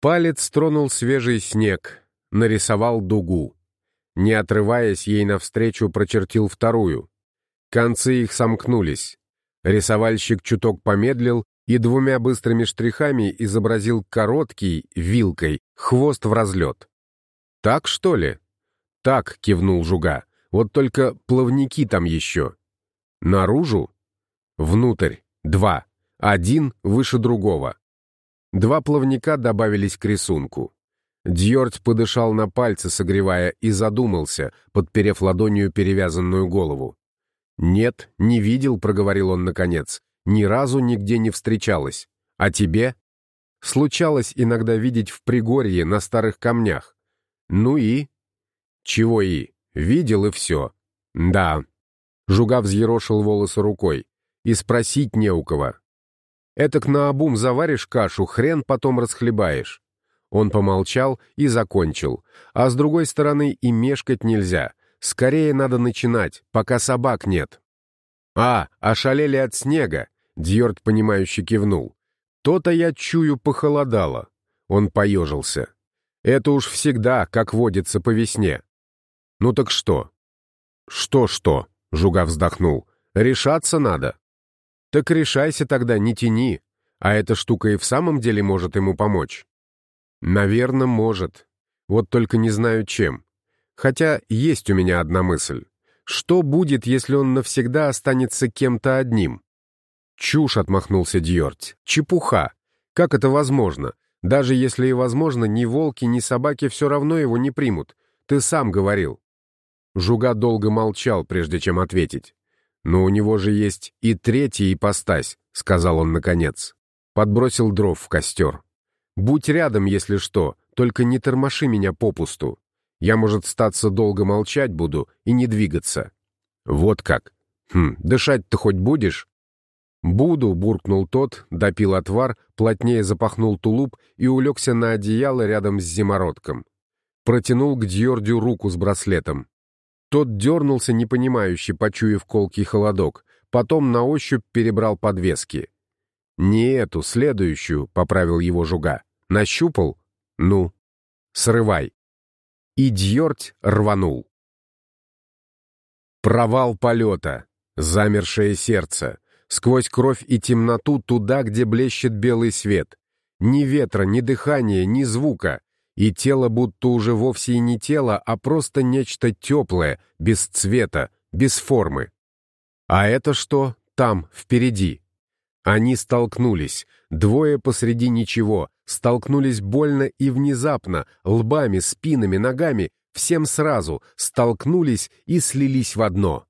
Палец тронул свежий снег, нарисовал дугу. Не отрываясь, ей навстречу прочертил вторую. Концы их сомкнулись. Рисовальщик чуток помедлил и двумя быстрыми штрихами изобразил короткий, вилкой, хвост в разлет. «Так, что ли?» «Так», — кивнул Жуга. «Вот только плавники там еще». «Наружу?» «Внутрь. Два. Один выше другого». Два плавника добавились к рисунку. Дьорть подышал на пальцы, согревая, и задумался, подперев ладонью перевязанную голову. «Нет, не видел», — проговорил он наконец. «Ни разу нигде не встречалась. А тебе?» «Случалось иногда видеть в Пригорье на старых камнях. Ну и?» «Чего и? Видел и все». «Да». Жуга взъерошил волосы рукой. «И спросить не у кого. Этак наобум заваришь кашу, хрен потом расхлебаешь». Он помолчал и закончил. А с другой стороны и мешкать нельзя. Скорее надо начинать, пока собак нет. «А, ошалели от снега!» — Дьорд, понимающе кивнул. «То-то я чую похолодало». Он поежился. «Это уж всегда, как водится по весне». «Ну так что?» «Что-что?» — Жуга вздохнул. «Решаться надо». Так решайся тогда, не тяни. А эта штука и в самом деле может ему помочь. Наверное, может. Вот только не знаю чем. Хотя есть у меня одна мысль. Что будет, если он навсегда останется кем-то одним? Чушь, отмахнулся Дьорть. Чепуха. Как это возможно? Даже если и возможно, ни волки, ни собаки все равно его не примут. Ты сам говорил. Жуга долго молчал, прежде чем ответить. «Но у него же есть и третья ипостась», — сказал он наконец. Подбросил дров в костер. «Будь рядом, если что, только не тормоши меня попусту. Я, может, статься долго молчать буду и не двигаться». «Вот как? Хм, дышать-то хоть будешь?» «Буду», — буркнул тот, допил отвар, плотнее запахнул тулуп и улегся на одеяло рядом с зимородком. Протянул к Дьордю руку с браслетом. Тот дернулся непонимающе, почуяв колкий холодок, потом на ощупь перебрал подвески. «Не эту, следующую», — поправил его жуга. «Нащупал? Ну, срывай». И дьорть рванул. Провал полета, замершее сердце, сквозь кровь и темноту туда, где блещет белый свет. Ни ветра, ни дыхания, ни звука, и тело будто уже вовсе и не тело, а просто нечто теплое, без цвета, без формы. А это что там, впереди? Они столкнулись, двое посреди ничего, столкнулись больно и внезапно, лбами, спинами, ногами, всем сразу, столкнулись и слились в одно.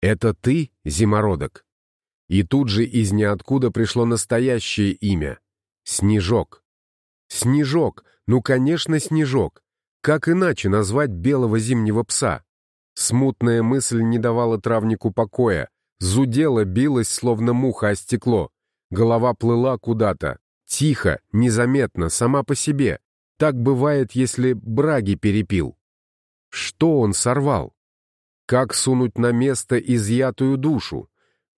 «Это ты, зимородок?» И тут же из ниоткуда пришло настоящее имя — Снежок. Снежок, ну, конечно, Снежок. Как иначе назвать белого зимнего пса? Смутная мысль не давала травнику покоя. Зудела, билась, словно муха о стекло. Голова плыла куда-то. Тихо, незаметно, сама по себе. Так бывает, если браги перепил. Что он сорвал? Как сунуть на место изъятую душу?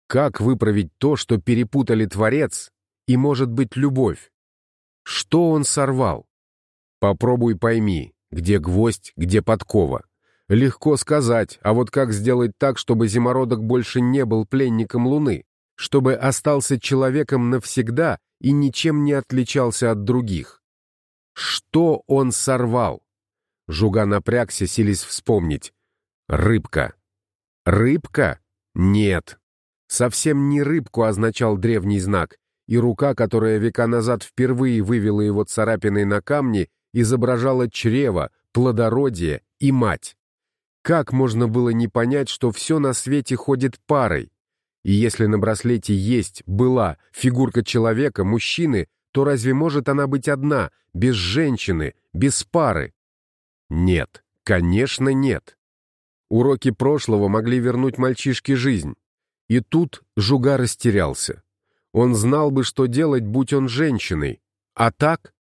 Как выправить то, что перепутали Творец и, может быть, любовь? Что он сорвал? Попробуй пойми, где гвоздь, где подкова. Легко сказать, а вот как сделать так, чтобы зимородок больше не был пленником Луны, чтобы остался человеком навсегда и ничем не отличался от других? Что он сорвал? Жуга напрягся, сились вспомнить. Рыбка. Рыбка? Нет. Совсем не рыбку означал древний знак, и рука, которая века назад впервые вывела его царапиной на камне, изображала чрево, плодородие и мать. Как можно было не понять, что все на свете ходит парой? И если на браслете есть, была, фигурка человека, мужчины, то разве может она быть одна, без женщины, без пары? Нет, конечно нет. Уроки прошлого могли вернуть мальчишке жизнь. И тут Жуга растерялся. Он знал бы, что делать, будь он женщиной. А так?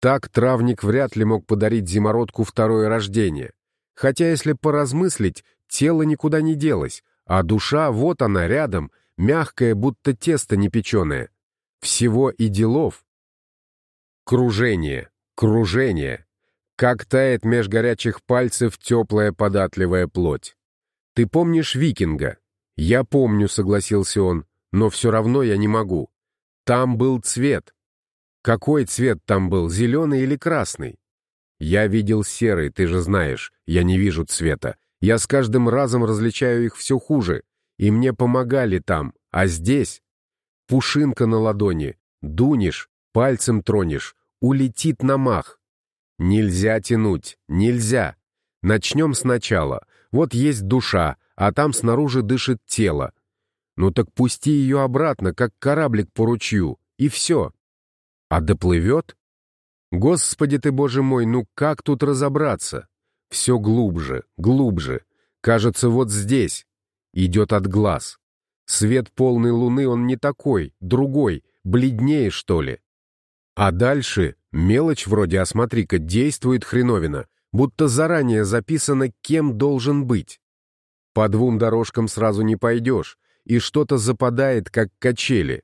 Так травник вряд ли мог подарить зимородку второе рождение. Хотя, если поразмыслить, тело никуда не делось, а душа, вот она, рядом, мягкая, будто тесто непеченое. Всего и делов. Кружение, кружение. Как тает меж горячих пальцев теплая податливая плоть. Ты помнишь викинга? Я помню, согласился он, но все равно я не могу. Там был цвет. Какой цвет там был, зеленый или красный? Я видел серый, ты же знаешь, я не вижу цвета. Я с каждым разом различаю их все хуже, и мне помогали там, а здесь... Пушинка на ладони, дунешь, пальцем тронешь, улетит на мах. Нельзя тянуть, нельзя. Начнем сначала. Вот есть душа, а там снаружи дышит тело. Ну так пусти ее обратно, как кораблик по ручью, и все. А доплывет? Господи ты, боже мой, ну как тут разобраться? Все глубже, глубже. Кажется, вот здесь. Идет от глаз. Свет полной луны он не такой, другой, бледнее, что ли. А дальше мелочь вроде «а смотри-ка, действует хреновина», будто заранее записано, кем должен быть. По двум дорожкам сразу не пойдешь, и что-то западает, как качели.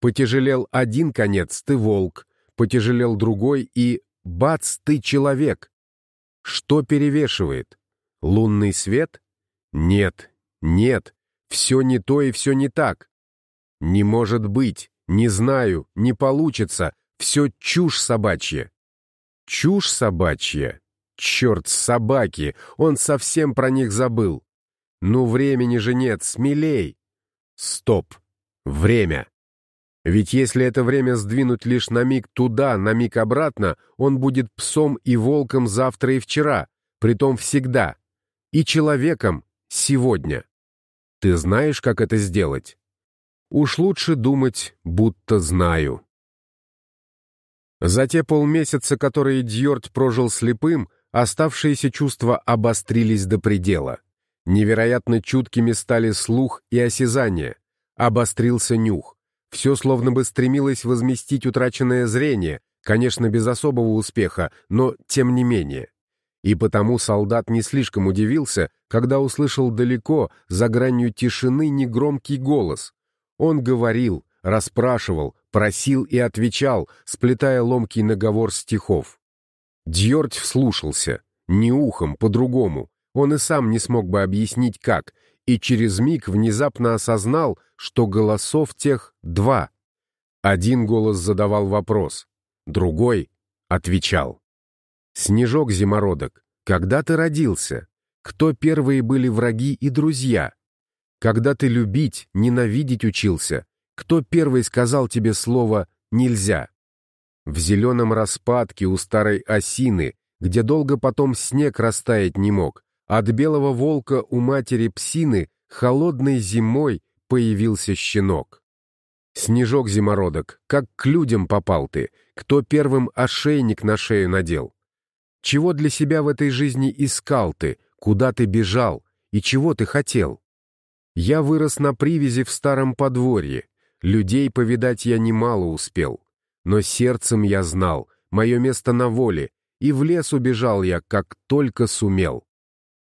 Потяжелел один конец, ты волк, потяжелел другой, и бац, ты человек. Что перевешивает? Лунный свет? Нет, нет, все не то и все не так. Не может быть, не знаю, не получится, все чушь собачья. Чушь собачья? Черт, собаки, он совсем про них забыл. Ну, времени же нет, смелей. Стоп. Время. Ведь если это время сдвинуть лишь на миг туда, на миг обратно, он будет псом и волком завтра и вчера, притом всегда, и человеком сегодня. Ты знаешь, как это сделать? Уж лучше думать, будто знаю. За те полмесяца, которые Дьорд прожил слепым, оставшиеся чувства обострились до предела. Невероятно чуткими стали слух и осязание. Обострился нюх. Все словно бы стремилось возместить утраченное зрение, конечно, без особого успеха, но тем не менее. И потому солдат не слишком удивился, когда услышал далеко, за гранью тишины, негромкий голос. Он говорил, расспрашивал, просил и отвечал, сплетая ломкий наговор стихов. Дьорть вслушался, не ухом, по-другому. Он и сам не смог бы объяснить, как, и через миг внезапно осознал, что голосов тех два. Один голос задавал вопрос, другой отвечал. Снежок-зимородок, когда ты родился? Кто первые были враги и друзья? Когда ты любить, ненавидеть учился? Кто первый сказал тебе слово «нельзя»? В зеленом распадке у старой осины, где долго потом снег растаять не мог, от белого волка у матери псины холодной зимой появился щенок. Снежок-зимородок, как к людям попал ты, кто первым ошейник на шею надел? Чего для себя в этой жизни искал ты, куда ты бежал и чего ты хотел? Я вырос на привязи в старом подворье, людей повидать я немало успел, но сердцем я знал, мое место на воле, и в лес убежал я, как только сумел.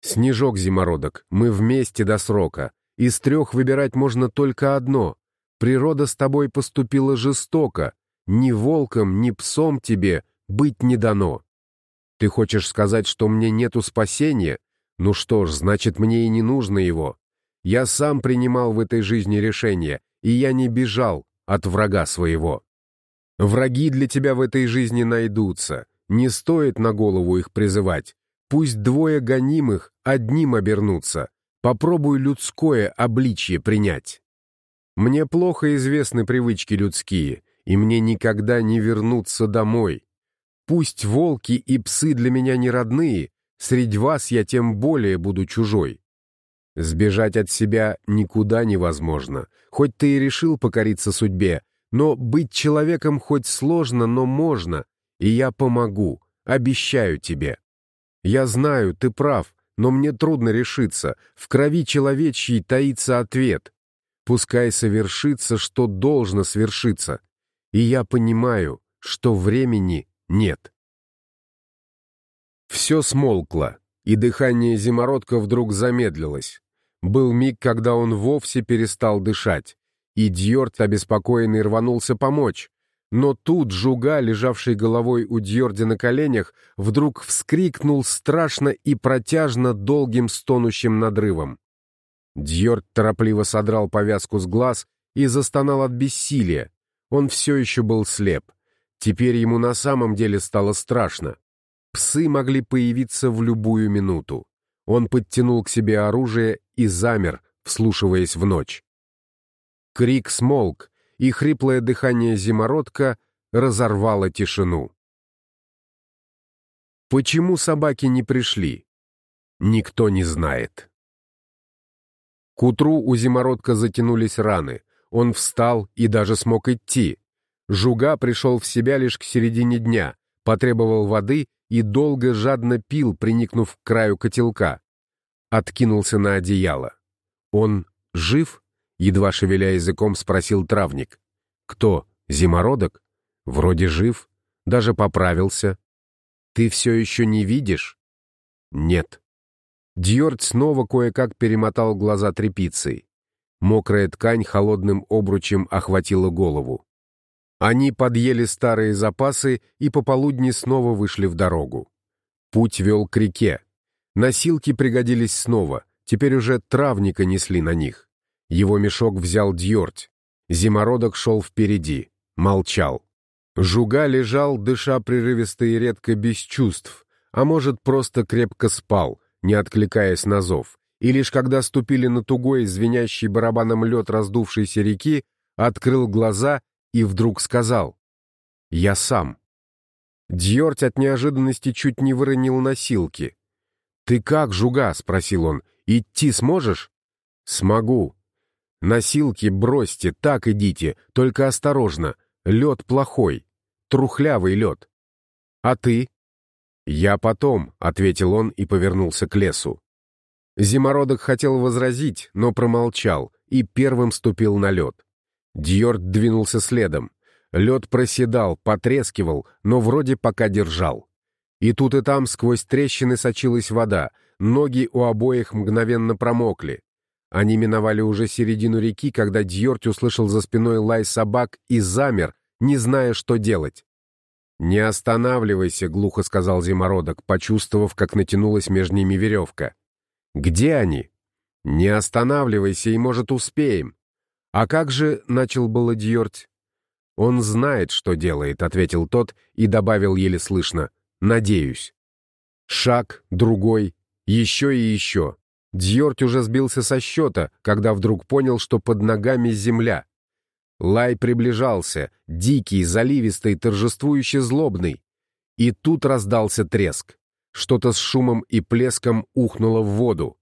«Снежок-зимородок, мы вместе до срока. Из трех выбирать можно только одно. Природа с тобой поступила жестоко. Ни волком, ни псом тебе быть не дано. Ты хочешь сказать, что мне нету спасения? Ну что ж, значит, мне и не нужно его. Я сам принимал в этой жизни решения, и я не бежал от врага своего. Враги для тебя в этой жизни найдутся. Не стоит на голову их призывать. Пусть двое гонимых одним обернутся. Попробуй людское обличье принять. Мне плохо известны привычки людские, и мне никогда не вернуться домой. Пусть волки и псы для меня не родные, среди вас я тем более буду чужой. Сбежать от себя никуда невозможно, хоть ты и решил покориться судьбе, но быть человеком хоть сложно, но можно, и я помогу, обещаю тебе. Я знаю, ты прав, но мне трудно решиться. В крови человечьей таится ответ. Пускай совершится, что должно свершиться. И я понимаю, что времени нет. Все смолкло, и дыхание зимородка вдруг замедлилось. Был миг, когда он вовсе перестал дышать, и Дьорт, обеспокоенный, рванулся помочь. Но тут Жуга, лежавший головой у Дьорди на коленях, вдруг вскрикнул страшно и протяжно долгим стонущим надрывом. Дьорд торопливо содрал повязку с глаз и застонал от бессилия. Он все еще был слеп. Теперь ему на самом деле стало страшно. Псы могли появиться в любую минуту. Он подтянул к себе оружие и замер, вслушиваясь в ночь. Крик смолк, и хриплое дыхание зимородка разорвало тишину. Почему собаки не пришли? Никто не знает. К утру у зимородка затянулись раны. Он встал и даже смог идти. Жуга пришел в себя лишь к середине дня, потребовал воды и долго жадно пил, приникнув к краю котелка. Откинулся на одеяло. Он жив? Едва шевеля языком, спросил травник. «Кто? Зимородок? Вроде жив. Даже поправился. Ты все еще не видишь?» «Нет». Дьорд снова кое-как перемотал глаза тряпицей. Мокрая ткань холодным обручем охватила голову. Они подъели старые запасы и пополудни снова вышли в дорогу. Путь вел к реке. Носилки пригодились снова, теперь уже травника несли на них. Его мешок взял Дьорть. Зимородок шел впереди, молчал. Жуга лежал, дыша прерывисто и редко без чувств, а может, просто крепко спал, не откликаясь на зов. И лишь когда ступили на тугой, звенящий барабаном лед раздувшейся реки, открыл глаза и вдруг сказал «Я сам». Дьорть от неожиданности чуть не выронил носилки. «Ты как, Жуга?» — спросил он. «Идти сможешь?» «Смогу», Носилки бросьте, так идите, только осторожно. Лед плохой, трухлявый лед. А ты? Я потом, — ответил он и повернулся к лесу. Зимородок хотел возразить, но промолчал и первым ступил на лед. Дьорд двинулся следом. Лед проседал, потрескивал, но вроде пока держал. И тут и там сквозь трещины сочилась вода, ноги у обоих мгновенно промокли. Они миновали уже середину реки, когда Дьорти услышал за спиной лай собак и замер, не зная, что делать. «Не останавливайся», — глухо сказал зимородок, почувствовав, как натянулась между ними веревка. «Где они?» «Не останавливайся, и, может, успеем». «А как же...» — начал было Дьорть. «Он знает, что делает», — ответил тот и добавил еле слышно. «Надеюсь». Шаг, другой, еще и еще. Дьорт уже сбился со счета, когда вдруг понял, что под ногами земля. Лай приближался, дикий, заливистый, торжествующе злобный. И тут раздался треск. Что-то с шумом и плеском ухнуло в воду.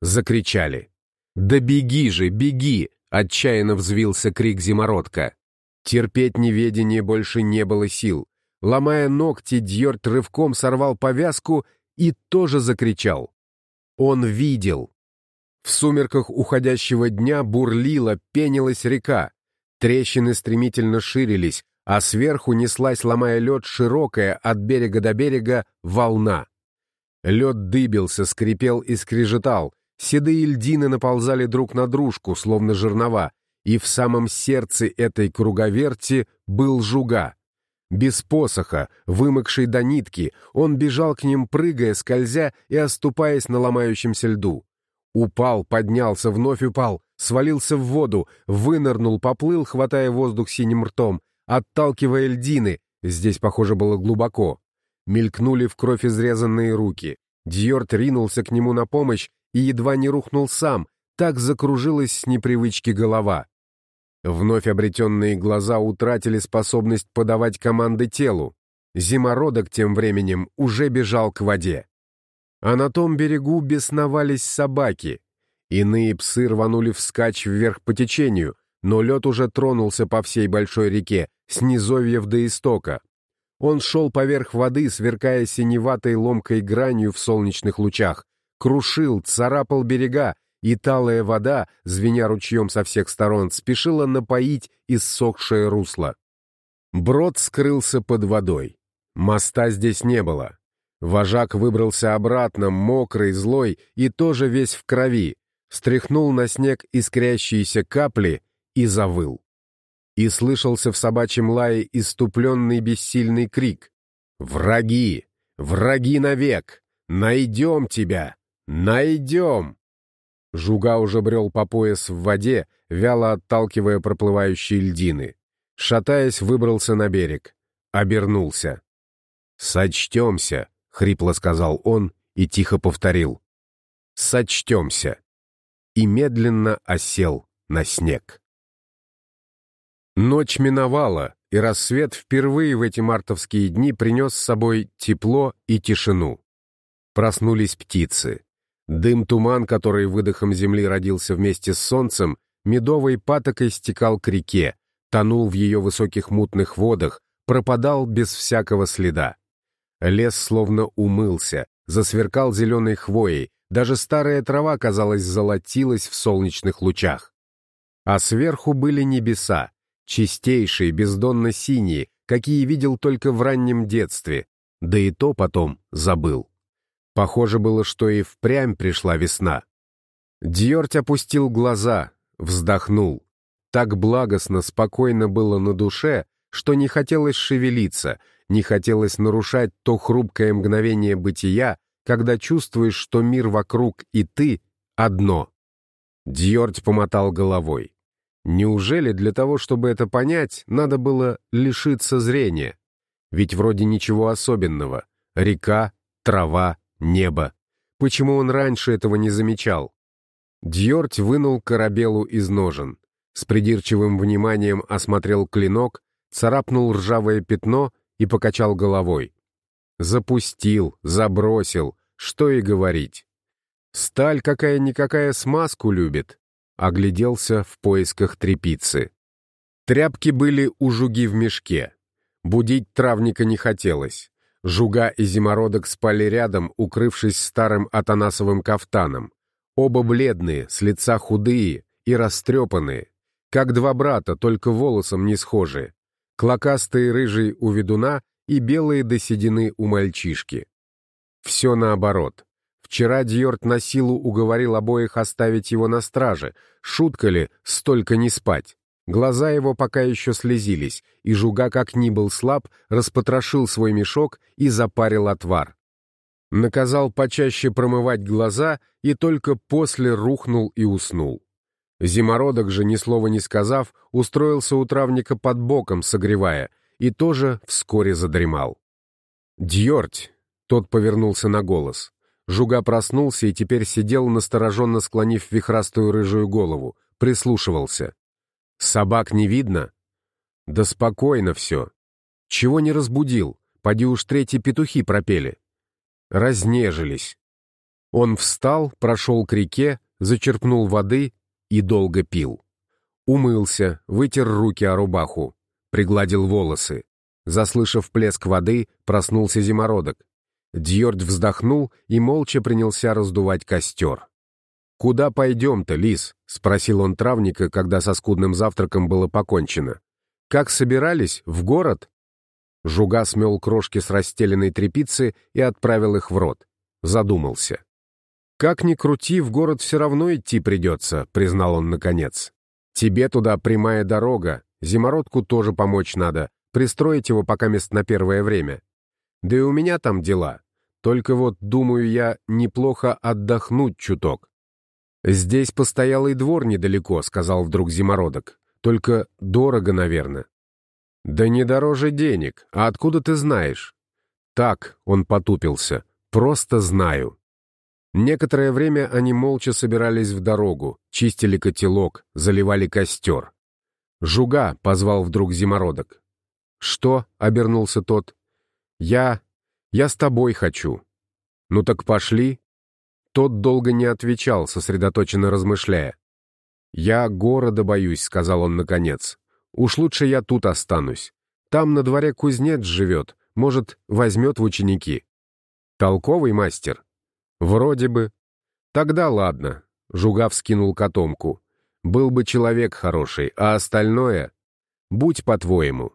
Закричали. «Да беги же, беги!» — отчаянно взвился крик зимородка. Терпеть неведение больше не было сил. Ломая ногти, Дьорт рывком сорвал повязку и тоже закричал. Он видел. В сумерках уходящего дня бурлила, пенилась река. Трещины стремительно ширились, а сверху неслась, ломая лед, широкая от берега до берега волна. Лед дыбился, скрипел и скрежетал, седые льдины наползали друг на дружку, словно жернова, и в самом сердце этой круговерти был жуга. Без посоха, вымокший до нитки, он бежал к ним, прыгая, скользя и оступаясь на ломающемся льду. Упал, поднялся, вновь упал, свалился в воду, вынырнул, поплыл, хватая воздух синим ртом, отталкивая льдины, здесь, похоже, было глубоко. Мелькнули в кровь изрезанные руки. Дьорт ринулся к нему на помощь и едва не рухнул сам, так закружилась с непривычки голова. Вновь обретенные глаза утратили способность подавать команды телу. Зимородок тем временем уже бежал к воде. А на том берегу бесновались собаки. Иные псы рванули вскачь вверх по течению, но лед уже тронулся по всей большой реке, с низовьев до истока. Он шел поверх воды, сверкая синеватой ломкой гранью в солнечных лучах, крушил, царапал берега, и талая вода, звеня ручьем со всех сторон, спешила напоить иссохшее русло. Брод скрылся под водой. Моста здесь не было. Вожак выбрался обратно, мокрый, злой и тоже весь в крови, стряхнул на снег искрящиеся капли и завыл. и слышался в собачьем лае иступленный бессильный крик. «Враги! Враги навек! Найдем тебя! Найдем!» Жуга уже брел по пояс в воде, вяло отталкивая проплывающие льдины. Шатаясь, выбрался на берег. Обернулся. «Сочтемся», — хрипло сказал он и тихо повторил. «Сочтемся». И медленно осел на снег. Ночь миновала, и рассвет впервые в эти мартовские дни принес с собой тепло и тишину. Проснулись птицы. Дым-туман, который выдохом земли родился вместе с солнцем, медовой патокой стекал к реке, тонул в ее высоких мутных водах, пропадал без всякого следа. Лес словно умылся, засверкал зеленой хвоей, даже старая трава, казалось, золотилась в солнечных лучах. А сверху были небеса, чистейшие, бездонно-синие, какие видел только в раннем детстве, да и то потом забыл. Похоже было, что и впрямь пришла весна. Дьорть опустил глаза, вздохнул. Так благостно, спокойно было на душе, что не хотелось шевелиться, не хотелось нарушать то хрупкое мгновение бытия, когда чувствуешь, что мир вокруг и ты — одно. Дьорть помотал головой. Неужели для того, чтобы это понять, надо было лишиться зрения? Ведь вроде ничего особенного. Река, трава, небо. Почему он раньше этого не замечал? Дьорть вынул корабелу из ножен. С придирчивым вниманием осмотрел клинок, царапнул ржавое пятно и покачал головой. Запустил, забросил, что и говорить. Сталь какая-никакая смазку любит. Огляделся в поисках трепицы. Тряпки были у жуги в мешке. Будить травника не хотелось. Жуга и зимородок спали рядом, укрывшись старым атанасовым кафтаном. Оба бледные, с лица худые и растрепанные. Как два брата, только волосом не схожие. Клокастые рыжий у ведуна и белые до седины у мальчишки. Все наоборот. Вчера Дьорт на силу уговорил обоих оставить его на страже. Шутка ли, столько не спать? Глаза его пока еще слезились, и Жуга, как ни был слаб, распотрошил свой мешок и запарил отвар. Наказал почаще промывать глаза и только после рухнул и уснул. Зимородок же, ни слова не сказав, устроился у травника под боком, согревая, и тоже вскоре задремал. «Дьорть!» — тот повернулся на голос. Жуга проснулся и теперь сидел, настороженно склонив вихрастую рыжую голову, прислушивался. Собак не видно? Да спокойно все. Чего не разбудил? Поди уж третьи петухи пропели. Разнежились. Он встал, прошел к реке, зачерпнул воды и долго пил. Умылся, вытер руки о рубаху, пригладил волосы. Заслышав плеск воды, проснулся зимородок. Дьорд вздохнул и молча принялся раздувать костер. «Куда пойдем-то, лис?» — спросил он травника, когда со скудным завтраком было покончено. «Как собирались? В город?» Жуга смел крошки с расстеленной тряпицы и отправил их в рот. Задумался. «Как ни крути, в город все равно идти придется», — признал он наконец. «Тебе туда прямая дорога, зимородку тоже помочь надо, пристроить его пока мест на первое время. Да и у меня там дела. Только вот, думаю я, неплохо отдохнуть чуток. «Здесь постоялый двор недалеко», — сказал вдруг Зимородок. «Только дорого, наверное». «Да не дороже денег. А откуда ты знаешь?» «Так», — он потупился, — «просто знаю». Некоторое время они молча собирались в дорогу, чистили котелок, заливали костер. «Жуга», — позвал вдруг Зимородок. «Что?» — обернулся тот. «Я... я с тобой хочу». «Ну так пошли», тот долго не отвечал, сосредоточенно размышляя. «Я города боюсь», — сказал он наконец. «Уж лучше я тут останусь. Там на дворе кузнец живет, может, возьмет в ученики». «Толковый мастер?» «Вроде бы». «Тогда ладно», — Жугав скинул котомку. «Был бы человек хороший, а остальное...» «Будь по-твоему».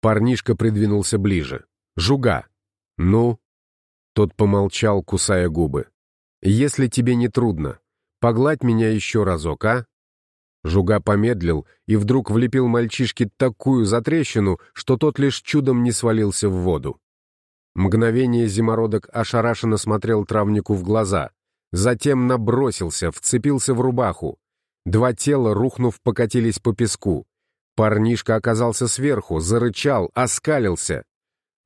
Парнишка придвинулся ближе. «Жуга». «Ну?» Тот помолчал, кусая губы. Если тебе не трудно, погладь меня еще разок, а?» Жуга помедлил и вдруг влепил мальчишке такую затрещину, что тот лишь чудом не свалился в воду. Мгновение зимородок ошарашенно смотрел травнику в глаза, затем набросился, вцепился в рубаху. Два тела, рухнув, покатились по песку. Парнишка оказался сверху, зарычал, оскалился.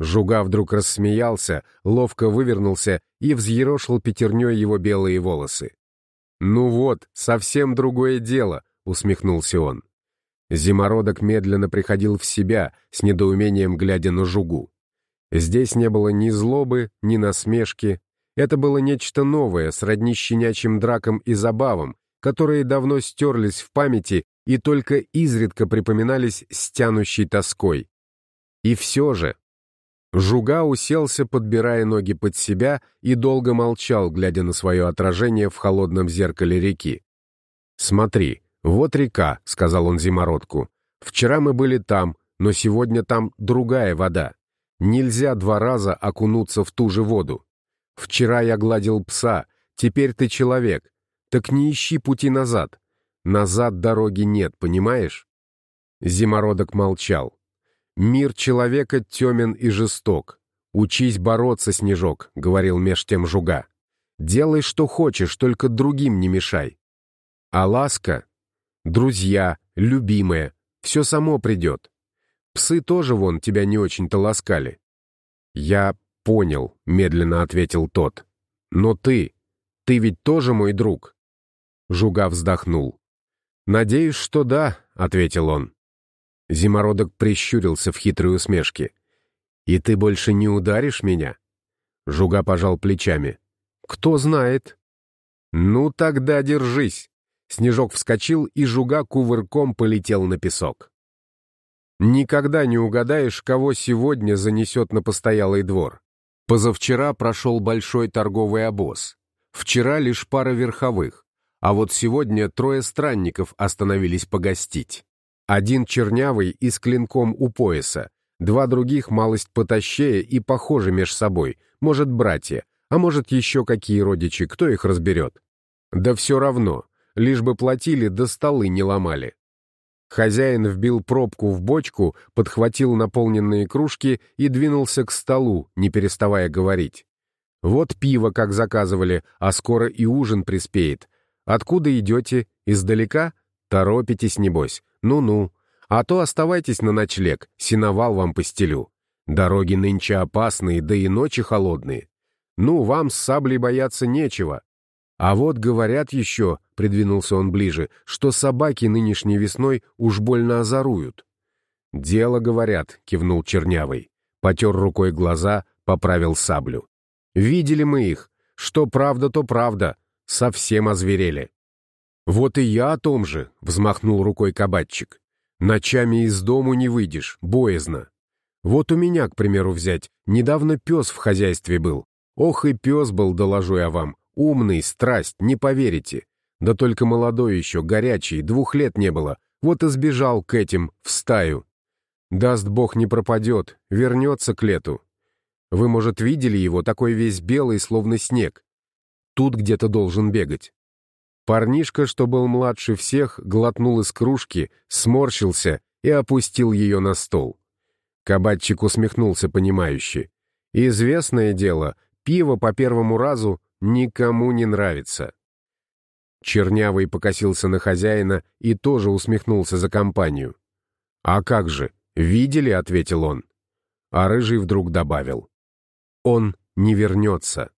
Жуга вдруг рассмеялся, ловко вывернулся и взъерошил пятерней его белые волосы. «Ну вот, совсем другое дело», — усмехнулся он. Зимородок медленно приходил в себя, с недоумением глядя на Жугу. Здесь не было ни злобы, ни насмешки. Это было нечто новое, сродни щенячьим дракам и забавам, которые давно стерлись в памяти и только изредка припоминались с тянущей тоской. И все же Жуга уселся, подбирая ноги под себя, и долго молчал, глядя на свое отражение в холодном зеркале реки. «Смотри, вот река», — сказал он зимородку. «Вчера мы были там, но сегодня там другая вода. Нельзя два раза окунуться в ту же воду. Вчера я гладил пса, теперь ты человек. Так не ищи пути назад. Назад дороги нет, понимаешь?» Зимородок молчал. «Мир человека темен и жесток. Учись бороться, Снежок», — говорил меж тем Жуга. «Делай, что хочешь, только другим не мешай. А ласка, друзья, любимые, все само придет. Псы тоже вон тебя не очень-то ласкали». «Я понял», — медленно ответил тот. «Но ты, ты ведь тоже мой друг». Жуга вздохнул. «Надеюсь, что да», — ответил он. Зимородок прищурился в хитрой усмешке. «И ты больше не ударишь меня?» Жуга пожал плечами. «Кто знает?» «Ну тогда держись!» Снежок вскочил, и Жуга кувырком полетел на песок. Никогда не угадаешь, кого сегодня занесет на постоялый двор. Позавчера прошел большой торговый обоз. Вчера лишь пара верховых. А вот сегодня трое странников остановились погостить. Один чернявый и с клинком у пояса, два других малость потащее и похожи меж собой, может, братья, а может, еще какие родичи, кто их разберет. Да все равно, лишь бы платили, да столы не ломали. Хозяин вбил пробку в бочку, подхватил наполненные кружки и двинулся к столу, не переставая говорить. «Вот пиво, как заказывали, а скоро и ужин приспеет. Откуда идете? Издалека? Торопитесь, небось. Ну-ну. А то оставайтесь на ночлег, синовал вам постелю. Дороги нынче опасные, да и ночи холодные. Ну, вам с саблей бояться нечего. А вот говорят еще, — придвинулся он ближе, — что собаки нынешней весной уж больно озоруют. «Дело, говорят», — кивнул Чернявый. Потер рукой глаза, поправил саблю. «Видели мы их. Что правда, то правда. Совсем озверели. «Вот и я о том же», — взмахнул рукой кабачик. «Ночами из дому не выйдешь, боязно. Вот у меня, к примеру, взять, недавно пес в хозяйстве был. Ох и пес был, доложу я вам, умный, страсть, не поверите. Да только молодой еще, горячий, двух лет не было, вот и сбежал к этим, в стаю. Даст бог не пропадет, вернется к лету. Вы, может, видели его, такой весь белый, словно снег. Тут где-то должен бегать. Парнишка, что был младше всех, глотнул из кружки, сморщился и опустил ее на стол. Кабатчик усмехнулся понимающе. Известное дело, пиво по первому разу никому не нравится. Чернявый покосился на хозяина и тоже усмехнулся за компанию. «А как же, видели?» — ответил он. А Рыжий вдруг добавил. «Он не вернется».